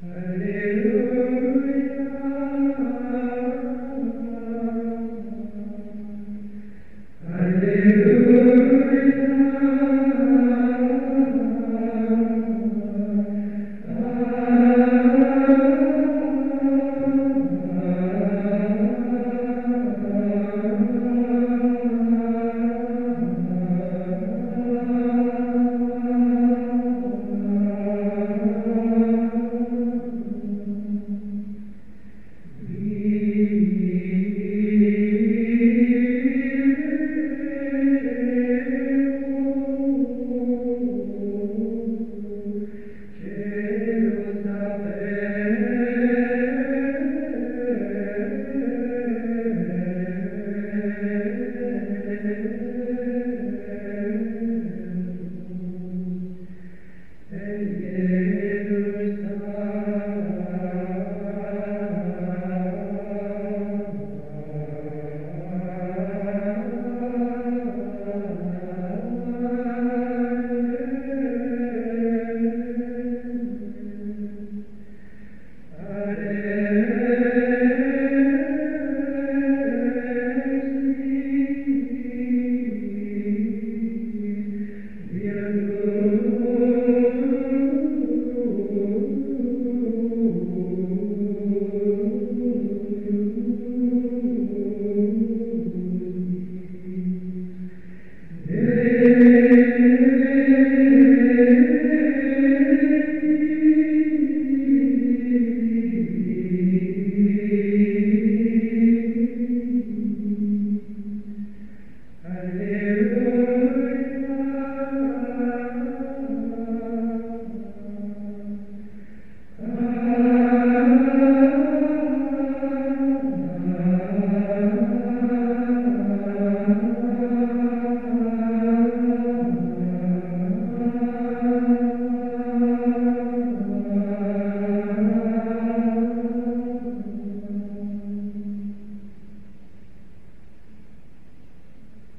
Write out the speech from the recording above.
Hallelujah.